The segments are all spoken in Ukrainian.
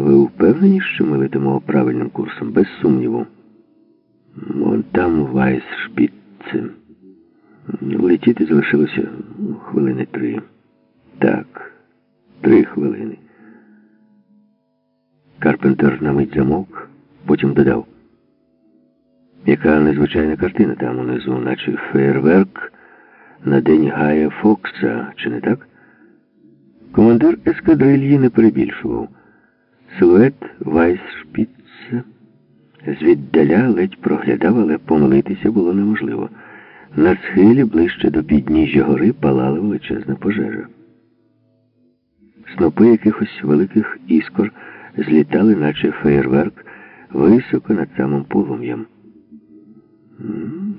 ви впевнені, що ми летимо правильним курсом? Без сумніву. Вон там Вайсшпіцце. Летіти залишилося хвилини три. Так, три хвилини. Карпентер на мить замовк, потім додав. Яка незвичайна картина там унизу, наче фейерверк на день Гая Фокса, чи не так? Командир ескадрильї не перебільшував. Силует Вайсшпіца звіддаля ледь проглядав, але помилитися було неможливо. На схилі ближче до підніжжя гори палала величезна пожежа. Снопи якихось великих іскор злітали, наче феєрверк, високо над самим полум'ям.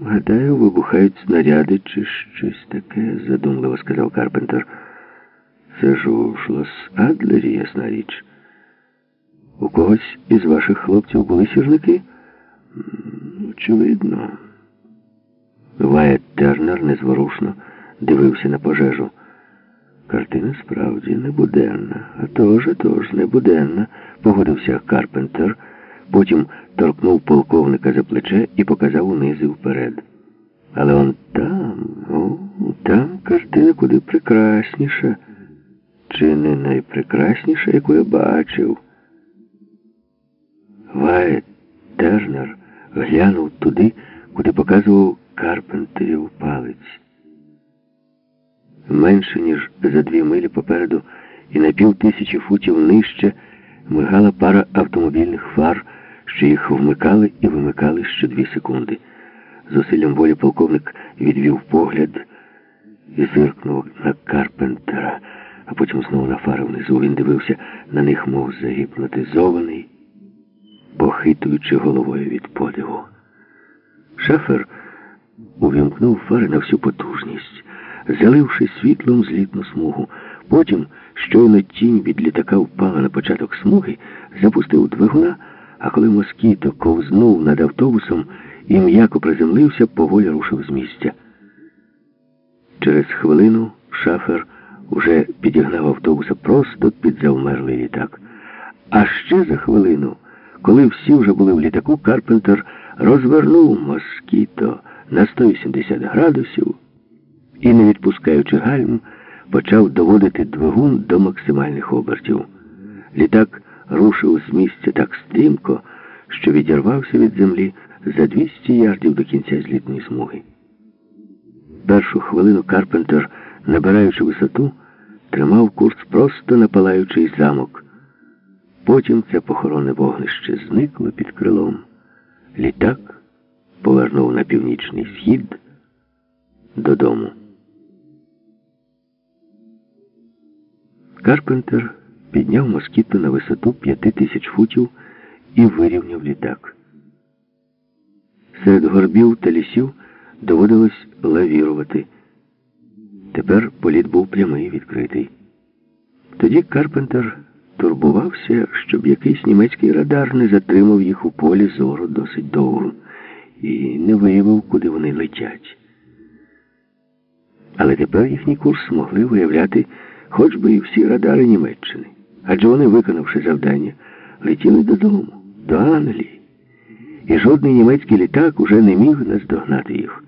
Гадаю, вибухають снаряди чи щось таке, задумливо сказав Карпентер. Це ж у Шлос-Адлері, ясна річ. У когось із ваших хлопців були сірники? Очевидно. Ваєт Тернер незворушно дивився на пожежу. Картина справді небуденна. А тож, а тож, небуденна, погодився Карпентер, потім торкнув полковника за плече і показав униз і вперед. Але он там, о, там картина куди прекрасніша. Чи не найпрекрасніша, яку я бачив? Вайт Тернер глянув туди, куди показував Карпентерів палець. Менше, ніж за дві милі попереду і на пів тисячі футів нижче мигала пара автомобільних фар, що їх вмикали і вимикали що дві секунди. Зусиллям волі полковник відвів погляд і зиркнув на Карпентера, а потім знову на фари внизу. Він дивився на них, мов загіпнотизований, похитуючи головою від подиву. Шафер увімкнув фари на всю потужність, заливши світлом злітну смугу. Потім, щойно тінь від літака впала на початок смуги, запустив двигуна, а коли москіто ковзнув над автобусом і м'яко приземлився, поволі рушив з місця. Через хвилину шафер уже підігнав автобуса просто під завмерлий літак. А ще за хвилину, коли всі вже були в літаку, Карпентер розвернув москіто на 180 градусів і, не відпускаючи гальм, почав доводити двигун до максимальних обертів. Літак рушив з місця так стрімко, що відірвався від землі за 200 ярдів до кінця злітної смуги. Першу хвилину Карпентер, набираючи висоту, тримав курс просто на палаючий замок. Потім це похоронне вогнище зникло під крилом. Літак повернув на північний схід додому. Карпентер підняв москіту на висоту п'яти тисяч футів і вирівняв літак. Серед горбів та лісів доводилось лавірувати. Тепер політ був прямий відкритий. Тоді Карпентер турбувався, щоб якийсь німецький радар не затримав їх у полі зору досить довго і не виявив, куди вони летять. Але тепер їхній курс могли виявляти хоч би і всі радари Німеччини. Адже вони, виконавши завдання, летіли додому, до Англії. І жодний німецький літак уже не міг наздогнати їх.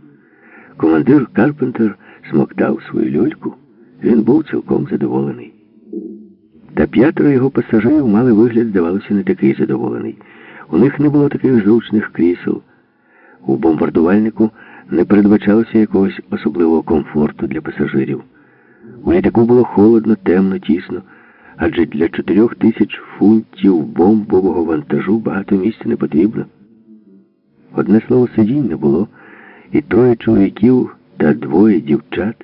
Командир Карпентер смоктав свою люльку, він був цілком задоволений. Та п'ятеро його пасажирів мали вигляд, здавалося, не такий задоволений. У них не було таких зручних крісел. У бомбардувальнику не передбачалося якогось особливого комфорту для пасажирів. У літаку було холодно, темно, тісно, адже для чотирьох тисяч фунтів бомбового вантажу багато місця не потрібно. Одне слово сидінь не було, і троє чоловіків та двоє дівчат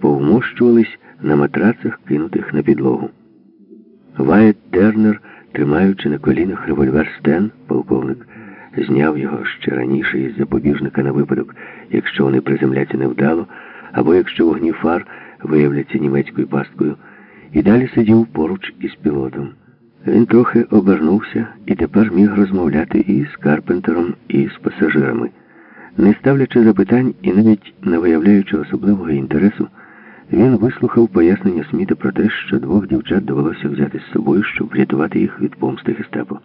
повмощувались на матрацах, кинутих на підлогу. Вайт Тернер, тримаючи на колінах револьвер Стен, полковник, зняв його ще раніше із запобіжника на випадок, якщо вони приземляться невдало, або якщо вогні фар виявляться німецькою пасткою, і далі сидів поруч із пілотом. Він трохи обернувся і тепер міг розмовляти і з Карпентером, і з пасажирами. Не ставлячи запитань і навіть не виявляючи особливого інтересу, Він вислухав пояснення Сміта про те, що двох дівчат довелося взяти з собою, щоб врятувати їх від помсти гестапо.